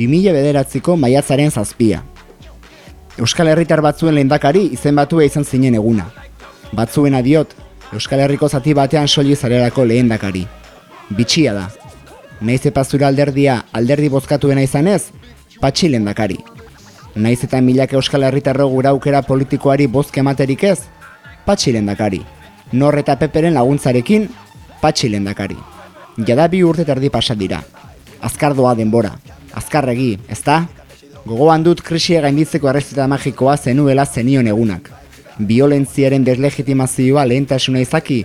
2000 bederatziko maiatzaren zazpia. Euskal Herritar batzuen lehendakari izen batua izan zinen eguna. Batzuen adiot, Euskal Herriko zati batean soli zarelako lehendakari. Bitxia da. Naiz epazura alderdia alderdi bozkatuena izanez, patxi lehendakari. Naiz eta milak Euskal Herritarro gura aukera politikoari bozke ematerik ez, patxi lehendakari. Nor eta peperen laguntzarekin, patxi lehendakari. Jada bi urte terdi pasa dira. Azkar doa denbora. Azkarregi, ezta? Gogoan dut krisia gainditzeko arrezeta magikoa zenuela zenion egunak. Biolentziaren deslegitimazioa lehentasuna izaki,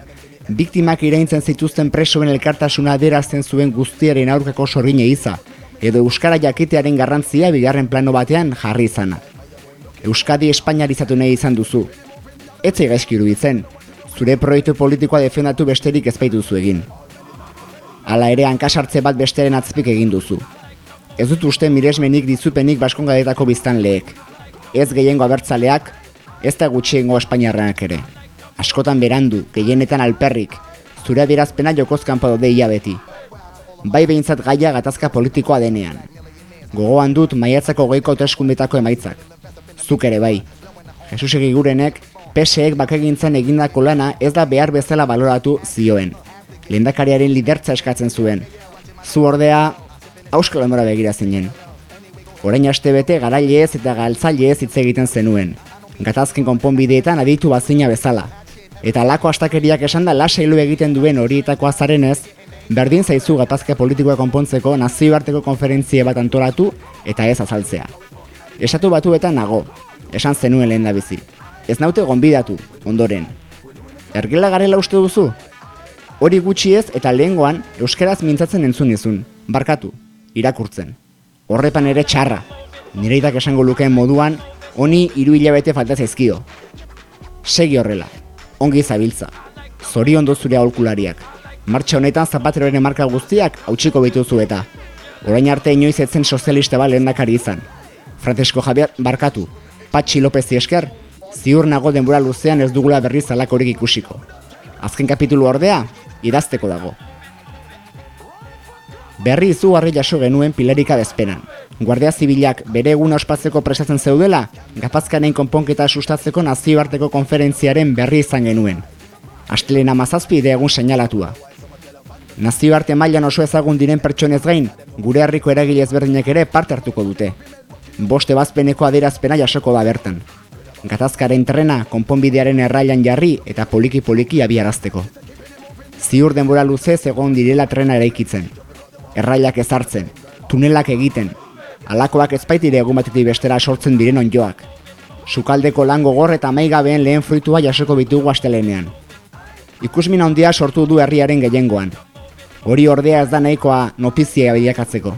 biktimak iraintzen zituzten presoen elkartasuna aderazten zuen guztiaren aurkako sorrine iza, edo Euskara jakitearen garrantzia bigarren plano batean jarri izana. Euskadi Espainiarizatu nahi izan duzu. Etze gaizki iruditzen, zure proiektu politikoa defendatu besterik ezpaitu egin. Hala ere hankasartze bat besteren atzpik egin duzu. Ez dut uste miresmenik dizupenik baskongadetako biztan lehek. Ez gehiengo abertzaleak, ez da gutxiengo Espainiarrenak ere. Askotan berandu, gehienetan alperrik, zure adierazpena jokozkan daude ia beti. Bai behintzat gaia gatazka politikoa denean. Gogoan dut maiatzako goiko hauteskundetako emaitzak. Zuk ere bai. Jesus egigurenek, PSEek bakegintzen egindako lana ez da behar bezala baloratu zioen lehendakariaren lidertza eskatzen zuen. Zu ordea, auskal denbora begira zinen. Orain aste bete garailez eta galtzailez hitz egiten zenuen. Gatazken konponbideetan aditu bazina bezala. Eta lako astakeriak esan da lasailu egiten duen horietako azarenez, berdin zaizu gatazke politikoa konpontzeko nazioarteko konferentzia bat antolatu eta ez azaltzea. Esatu batuetan nago, esan zenuen lehen da bizi. Ez naute gonbidatu, ondoren. Ergela garela uste duzu? Hori gutxi ez eta lehengoan euskaraz mintzatzen entzun izun, barkatu, irakurtzen. Horrepan ere txarra, nire itak esango lukeen moduan, honi hiru hilabete falta zaizkio. Segi horrela, ongi zabiltza, zori ondo zure aholkulariak. Martxa honetan zapateroren marka guztiak hautsiko bituzu eta. Orain arte inoiz etzen sozialista bat lehendakari izan. Francesco Javier barkatu, Patxi López esker, ziur nago denbora luzean ez dugula berriz alakorik ikusiko. Azken kapitulu ordea, idazteko dago. Berri izugarri jaso genuen pilarika bezpenan. Guardia Zibilak bere eguna ospatzeko presatzen zeudela, gapazkanen konponketa sustatzeko nazioarteko konferentziaren berri izan genuen. Astelena mazazpi egun seinalatua. Nazioarte mailan oso ezagun diren pertsonez gain, gure herriko eragile ezberdinek ere parte hartuko dute. Boste bazpeneko aderazpena jasoko da bertan. Gatazkaren trena konponbidearen errailan jarri eta poliki-poliki abiarazteko ziur denbora luzez egon direla trena eraikitzen. Errailak ezartzen, tunelak egiten, alakoak ezpaitire egun batetik bestera sortzen diren onjoak. Sukaldeko lan gogor eta maigabeen lehen fruitua jasoko bitugu astelenean. Ikusmin handia sortu du herriaren gehiengoan. Hori ordea ez da nahikoa nopizia bilakatzeko.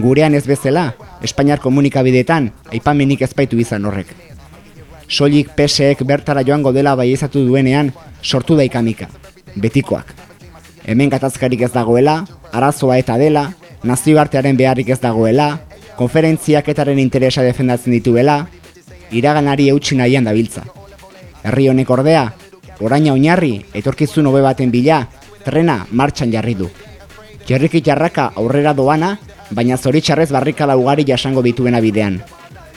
Gurean ez bezala, Espainiar komunikabideetan, aipamenik ezpaitu izan horrek. Soilik PSEek bertara joango dela bai duenean, sortu da ikamika betikoak. Hemen gatazkarik ez dagoela, arazoa eta dela, nazioartearen beharrik ez dagoela, konferentziak etaren interesa defendatzen dituela, iraganari eutxi nahian dabiltza. Herri honek ordea, oraina oinarri, etorkizun hobe baten bila, trena martxan jarri du. Jerriki jarraka aurrera doana, baina zoritxarrez barrikala ugari jasango bituena bidean.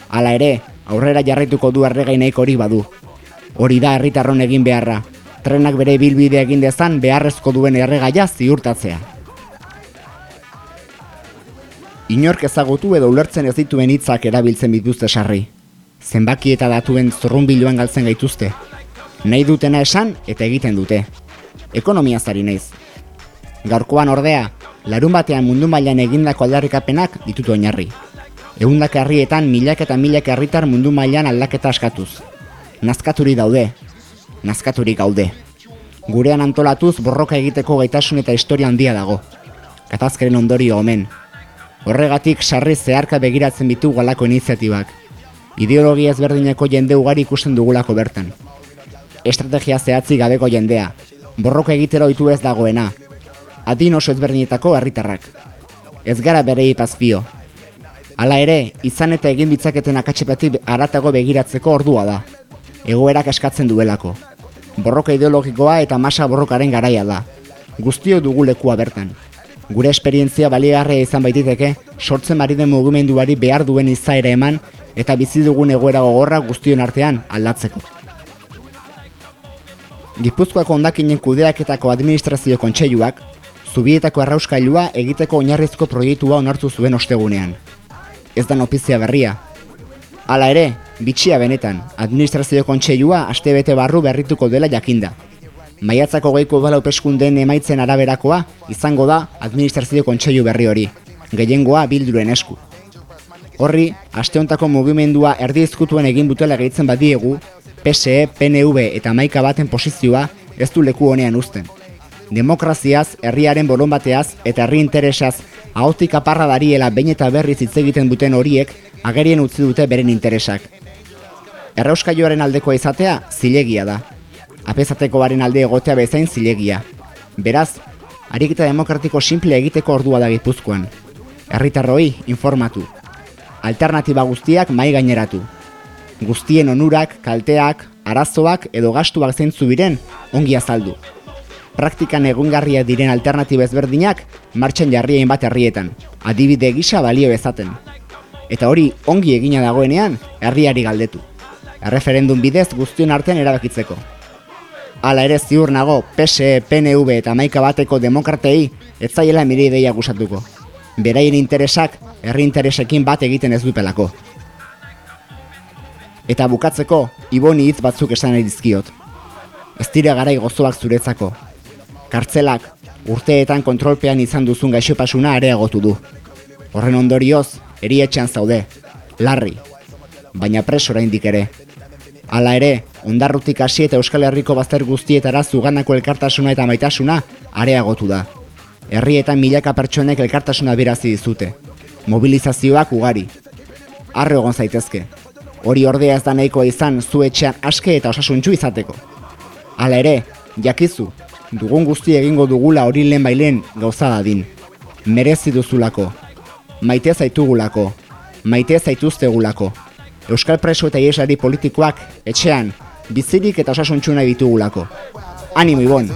Hala ere, aurrera jarrituko du erregaineik hori badu. Hori da herritarron egin beharra, trenak bere bilbide egin dezan beharrezko duen erregaia ziurtatzea. Inork ezagutu edo ulertzen ez dituen hitzak erabiltzen dituzte sarri. Zenbaki eta datuen zorrunbiloan galtzen gaituzte. Nahi dutena esan eta egiten dute. Ekonomia zari naiz. Gaurkoan ordea, larun batean mundu mailan egindako aldarrikapenak ditutu oinarri. Egundak herrietan milak eta milak herritar mundu mailan aldaketa askatuz. Nazkaturi daude, nazkaturik gaude. Gurean antolatuz borroka egiteko gaitasun eta historia handia dago. Katazkaren ondorio omen. Horregatik sarri zeharka begiratzen bitu galako iniziatibak. Ideologia ezberdineko jende ugari ikusten dugulako bertan. Estrategia zehatzi gabeko jendea. Borroka egitero ditu ez dagoena. Adin oso ezberdinetako herritarrak. Ez gara bere ipazpio. Hala ere, izan eta egin bitzaketen akatxepatik aratago begiratzeko ordua da. Egoerak eskatzen duelako borroka ideologikoa eta masa borrokaren garaia da. Guztio dugu lekua bertan. Gure esperientzia baligarria izan baititeke, sortzen bari den mugimenduari behar duen izaera eman eta bizi dugun egoera gogorra guztion artean aldatzeko. Gipuzkoako ondakinen kudeaketako administrazio kontseiluak, zubietako arrauskailua egiteko oinarrizko proiektua onartu zuen ostegunean. Ez da nopizia berria. Hala ere, bitxia benetan, administrazio kontseilua astebete barru berrituko dela jakinda. Maiatzako geiko bala upeskundeen emaitzen araberakoa izango da administrazio kontseilu berri hori, gehiengoa bilduren esku. Horri, asteontako mugimendua erdi izkutuen egin dutela gehitzen badiegu, PSE, PNV eta maika baten posizioa ez du leku honean uzten. Demokraziaz, herriaren bateaz eta herri interesaz ahotik aparra dariela bain eta berriz hitz egiten duten horiek agerien utzi dute beren interesak. Errauskaioaren aldekoa izatea zilegia da. Apezateko baren alde egotea bezain zilegia. Beraz, ariketa demokratiko simple egiteko ordua da gipuzkoan. Herritarroi informatu. Alternatiba guztiak mai gaineratu guztien onurak, kalteak, arazoak edo gastuak zeintzu biren ongi azaldu. Praktikan egungarria diren alternatiba ezberdinak martxan jarrien bat herrietan, adibide gisa balio bezaten. Eta hori ongi egina dagoenean herriari galdetu. Erreferendun bidez guztion artean erabakitzeko. Hala ere ziur nago PSE, PNV eta maika bateko demokratei ez zaiela mire ideia gusatuko. Beraien interesak herri interesekin bat egiten ez dupelako. Eta bukatzeko, iboni hitz batzuk esan edizkiot. Ez dira garai gozoak zuretzako. Kartzelak, urteetan kontrolpean izan duzun gaixopasuna areagotu du. Horren ondorioz, erietxean zaude, larri, baina preso oraindik ere. Hala ere, ondarrutik hasi eta Euskal Herriko bazter guztietara zuganako elkartasuna eta maitasuna areagotu da. Herrietan milaka pertsonek elkartasuna birazi dizute. Mobilizazioak ugari. Arre egon zaitezke, hori ordea ez da nahikoa izan zu etxean aske eta osasuntxu izateko. Hala ere, jakizu, dugun guzti egingo dugula hori lehen bailen gauza din. Merezi duzulako, maite zaitugulako, maite zaituztegulako. Euskal preso eta iesari politikoak etxean, bizirik eta osasuntxu nahi ditugulako. Ánimo, Ivonne.